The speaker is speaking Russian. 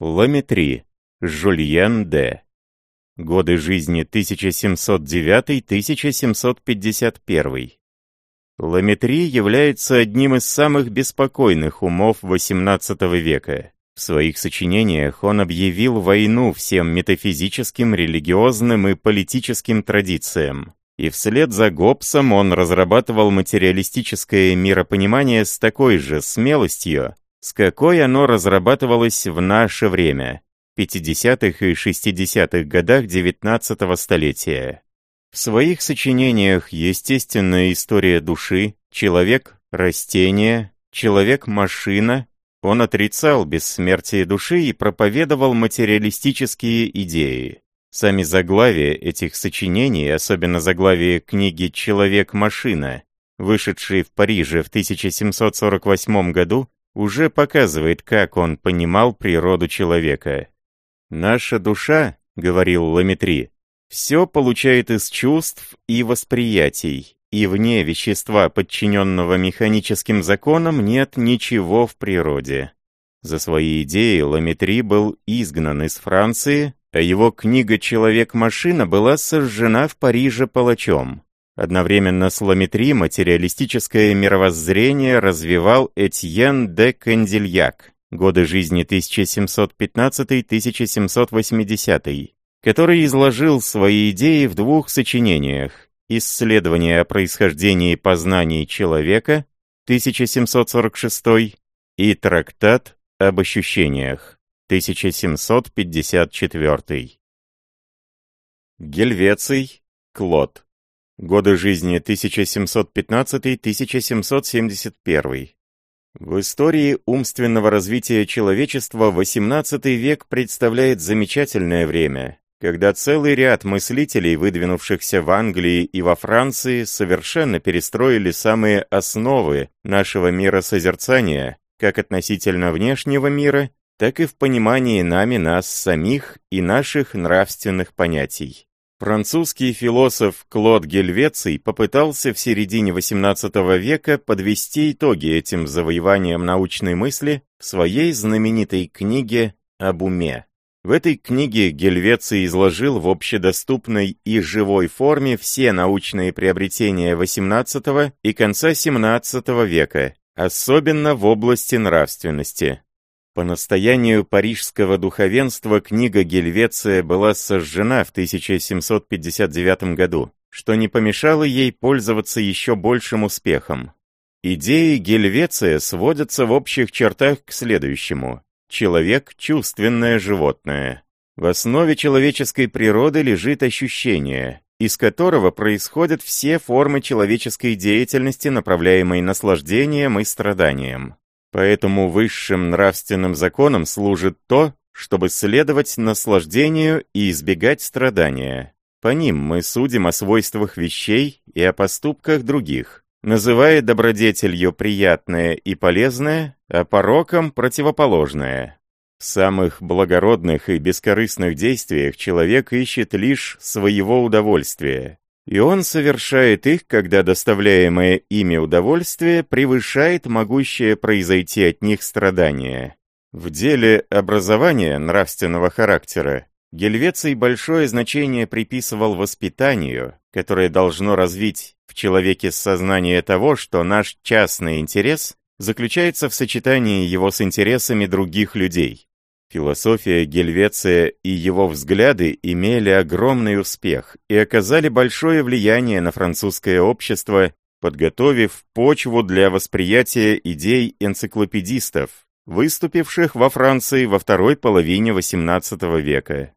Ламетри. Жульен Д. Годы жизни 1709-1751. Ламетри является одним из самых беспокойных умов XVIII века. В своих сочинениях он объявил войну всем метафизическим, религиозным и политическим традициям. И вслед за Гоббсом он разрабатывал материалистическое миропонимание с такой же смелостью, с какой оно разрабатывалось в наше время, 50-х и 60-х годах XIX столетия. В своих сочинениях «Естественная история души», «Человек, растение», «Человек-машина» он отрицал бессмертие души и проповедовал материалистические идеи. Сами заглавия этих сочинений, особенно заглавие книги «Человек-машина», вышедшей в Париже в 1748 году, уже показывает, как он понимал природу человека. «Наша душа, — говорил Ламетри, — все получает из чувств и восприятий, и вне вещества, подчиненного механическим законам, нет ничего в природе». За свои идеи Ламетри был изгнан из Франции, а его книга «Человек-машина» была сожжена в Париже палачом. Одновременно с Ламетри материалистическое мировоззрение развивал Этьен де Кандильяк, годы жизни 1715-1780, который изложил свои идеи в двух сочинениях. «Исследование о происхождении познаний человека» 1746 и «Трактат об ощущениях» 1754. Гельвеций, Клод Годы жизни 1715-1771. В истории умственного развития человечества XVIII век представляет замечательное время, когда целый ряд мыслителей, выдвинувшихся в Англии и во Франции, совершенно перестроили самые основы нашего миросозерцания, как относительно внешнего мира, так и в понимании нами нас самих и наших нравственных понятий. Французский философ Клод Гельвеций попытался в середине XVIII века подвести итоги этим завоеваниям научной мысли в своей знаменитой книге «Об уме». В этой книге Гельвеций изложил в общедоступной и живой форме все научные приобретения XVIII и конца XVII века, особенно в области нравственности. По настоянию парижского духовенства книга Гельвеция была сожжена в 1759 году, что не помешало ей пользоваться еще большим успехом. Идеи Гельвеция сводятся в общих чертах к следующему. Человек – чувственное животное. В основе человеческой природы лежит ощущение, из которого происходят все формы человеческой деятельности, направляемой наслаждением и страданием. Поэтому высшим нравственным законом служит то, чтобы следовать наслаждению и избегать страдания. По ним мы судим о свойствах вещей и о поступках других, называя добродетелью приятное и полезное, а пороком противоположное. В самых благородных и бескорыстных действиях человек ищет лишь своего удовольствия, и он совершает их, когда доставляемое ими удовольствие превышает могущее произойти от них страдание. В деле образования нравственного характера Гельвеций большое значение приписывал воспитанию, которое должно развить в человеке сознание того, что наш частный интерес заключается в сочетании его с интересами других людей. Философия Гельвеция и его взгляды имели огромный успех и оказали большое влияние на французское общество, подготовив почву для восприятия идей энциклопедистов, выступивших во Франции во второй половине XVIII века.